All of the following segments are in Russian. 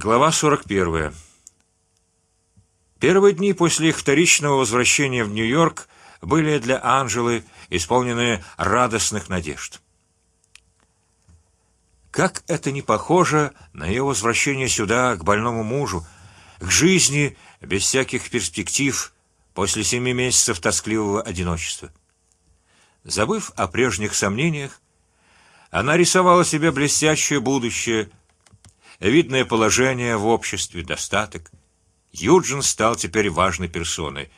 Глава 41. Первые дни после их вторичного возвращения в Нью-Йорк были для Анжелы исполнены радостных надежд. Как это не похоже на ее возвращение сюда к больному мужу, к жизни без всяких перспектив после семи месяцев тоскливого одиночества. Забыв о прежних сомнениях, она рисовала себе блестящее будущее, видное положение в обществе, достаток. Юджин стал теперь важной персоной.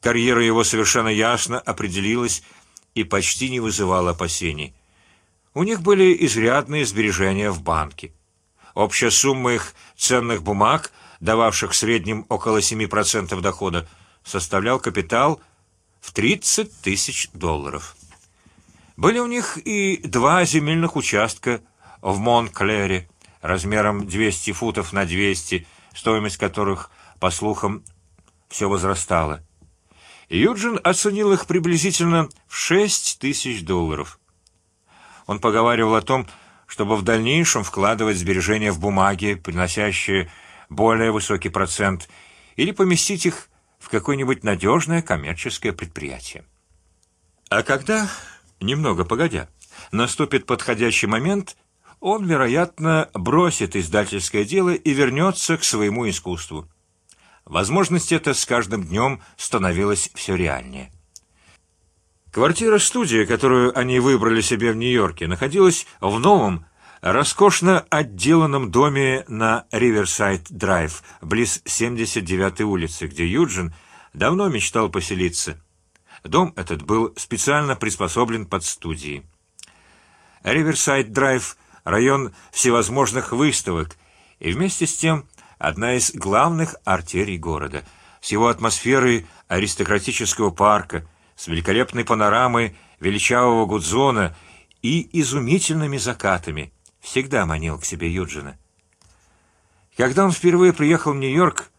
Карьера его совершенно ясно определилась и почти не вызывала опасений. У них были изрядные сбережения в банке. Общая сумма их ценных бумаг, дававших в среднем около 7% дохода, составлял капитал в 30 тысяч долларов. Были у них и два земельных участка в Монклере размером 200 футов на 200, стоимость которых, по слухам, все возрастала. Юджин оценил их приблизительно в шесть тысяч долларов. Он поговаривал о том, чтобы в дальнейшем вкладывать сбережения в бумаги, приносящие более высокий процент, или поместить их в какое-нибудь надежное коммерческое предприятие. А когда, немного погодя, наступит подходящий момент, он, вероятно, бросит издательское дело и вернется к своему искусству. Возможность эта с каждым днем становилась все реальнее. Квартира-студия, которую они выбрали себе в Нью-Йорке, находилась в новом, роскошно отделанном доме на Риверсайд-драйв, близ 79-й улицы, где Юджин давно мечтал поселиться. Дом этот был специально приспособлен под студии. Риверсайд-драйв – район всевозможных выставок и вместе с тем одна из главных артерий города с его атмосферой аристократического парка, с великолепной панорамой величавого Гудзона и изумительными закатами, всегда манил к себе Юджина. Когда он впервые приехал в Нью-Йорк,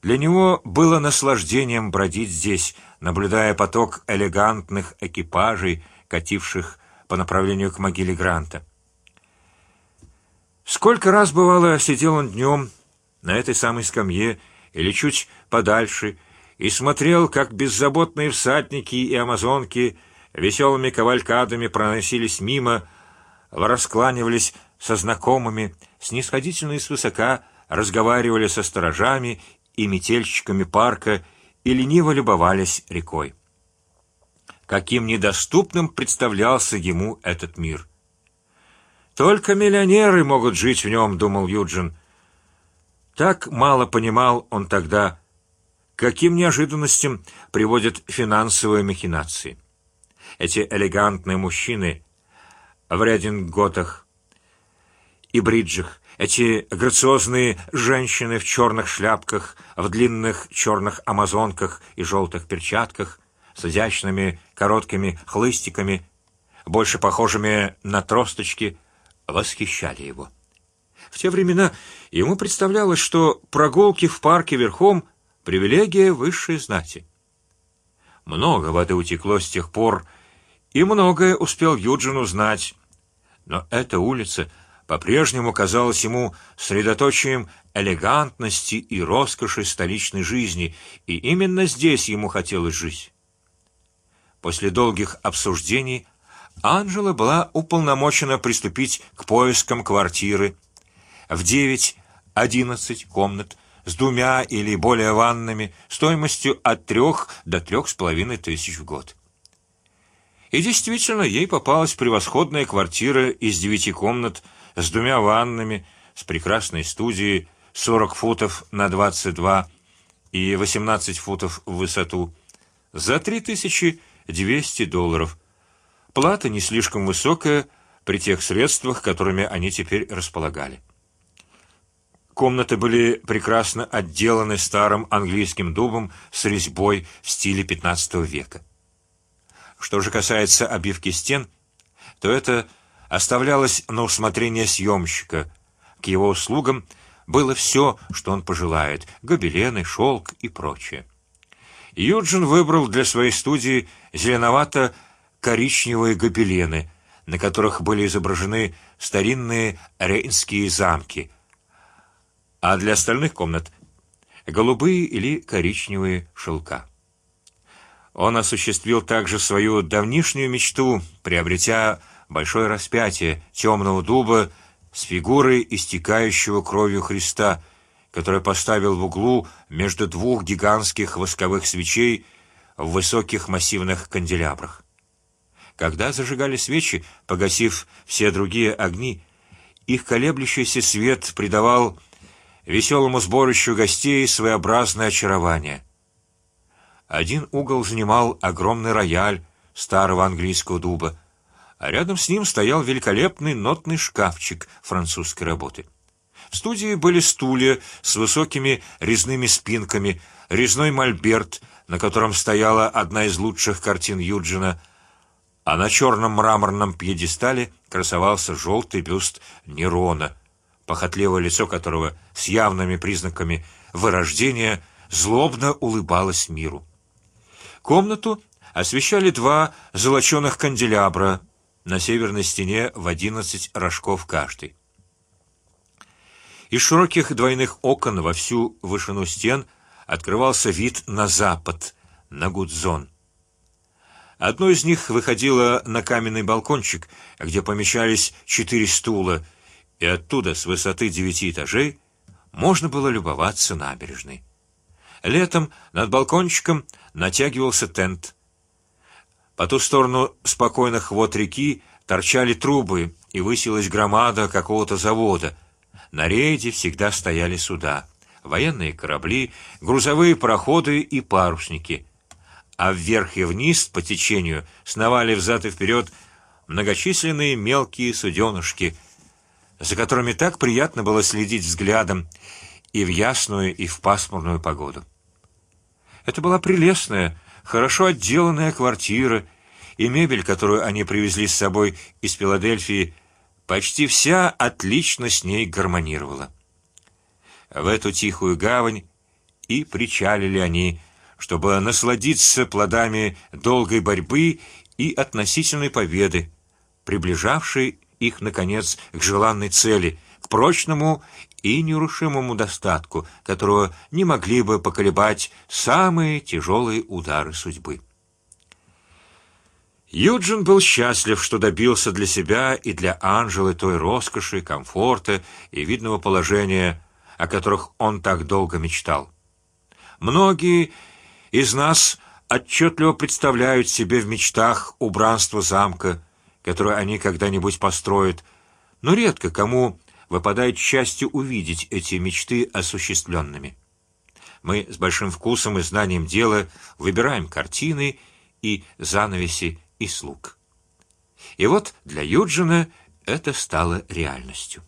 для него было наслаждением бродить здесь, наблюдая поток элегантных экипажей, кативших по направлению к могиле Гранта. Сколько раз бывало сидел он днем на этой самой скамье или чуть подальше и смотрел, как беззаботные всадники и амазонки веселыми кавалькадами проносились мимо, раскланивались со знакомыми, снисходительно и свысока разговаривали со сторожами и метельщиками парка и лениво любовались рекой. Каким недоступным представлялся ему этот мир! Только миллионеры могут жить в нем, думал Юджин. Так мало понимал он тогда, каким неожиданностям приводят финансовые махинации. Эти элегантные мужчины в рединготах и бриджах, эти грациозные женщины в черных шляпках, в длинных черных амазонках и желтых перчатках, с изящными короткими хлыстиками, больше похожими на тросточки, восхищали его. В те времена ему представлялось, что прогулки в парке верхом привилегия высшей знати. Много воды утекло с тех пор, и многое успел Юджин узнать, но эта улица по-прежнему казалась ему средоточием элегантности и роскоши столичной жизни, и именно здесь ему хотелось жить. После долгих обсуждений Анжела была уполномочена приступить к поискам квартиры в девять, одиннадцать комнат с двумя или более ваннами стоимостью от трех до трех с половиной тысяч в год. И действительно, ей попалась превосходная квартира из девяти комнат с двумя ваннами, с прекрасной студией, сорок футов на двадцать два и восемнадцать футов в высоту, за три тысячи двести долларов Плата не слишком высокая при тех средствах, которыми они теперь располагали. Комнаты были прекрасно отделаны старым английским дубом с резьбой в стиле XV века. Что же касается обивки стен, то это оставлялось на усмотрение съемщика. К его услугам было все, что он пожелает: гобелены, шелк и прочее. Юджин выбрал для своей студии зеленовато коричневые гобелены, на которых были изображены старинные рейнские замки, а для остальных комнат голубые или коричневые шелка. Он осуществил также свою давнишнюю мечту, приобретя большое распятие темного дуба с фигурой истекающего кровью Христа, который поставил в углу между двух гигантских восковых свечей в высоких массивных канделябрах. Когда зажигали свечи, погасив все другие огни, их колеблющийся свет придавал веселому сборищу гостей своеобразное очарование. Один угол занимал огромный рояль старого английского дуба, а рядом с ним стоял великолепный нотный шкафчик французской работы. В студии были стулья с высокими резными спинками, резной мольберт, на котором стояла одна из лучших картин Юджина, а на черном мраморном пьедестале красовался желтый бюст Нерона, похотливое лицо которого с явными признаками вырождения злобно улыбалось миру. Комнату освещали два золоченых канделябра на северной стене в одиннадцать рожков каждый. Из широких двойных окон во всю вышину стен открывался вид на запад, на Гудзон. Одно из них выходило на каменный балкончик, где помещались четыре стула, и оттуда с высоты девяти этажей можно было любоваться набережной. Летом над балкончиком натягивался тент. По ту сторону спокойных вод реки торчали трубы и высилась громада какого-то завода на рейде всегда стояли суда, военные корабли, грузовые пароходы и парусники, а вверх и вниз по течению сновали взад и вперед многочисленные мелкие суденышки, за которыми так приятно было следить взглядом и в ясную и в пасмурную погоду. Это была прелестная, хорошо отделанная квартира, и мебель, которую они привезли с собой из Филадельфии, почти вся отлично с ней гармонировала. В эту тихую гавань и причалили они, чтобы насладиться плодами долгой борьбы и относительной победы, приближавшей их наконец к желанной цели, к прочному и нерушимому достатку, которого не могли бы поколебать самые тяжелые удары судьбы. Юджин был счастлив, что добился для себя и для Анжелы той роскоши, комфорта и видного положения, о которых он так долго мечтал. Многие из нас отчетливо представляют себе в мечтах убранство замка, которое они когда-нибудь построят, но редко кому выпадает счастье увидеть эти мечты осуществленными. Мы с большим вкусом и знанием дела выбираем картины и занавеси и слуг. И вот для Юджина это стало реальностью.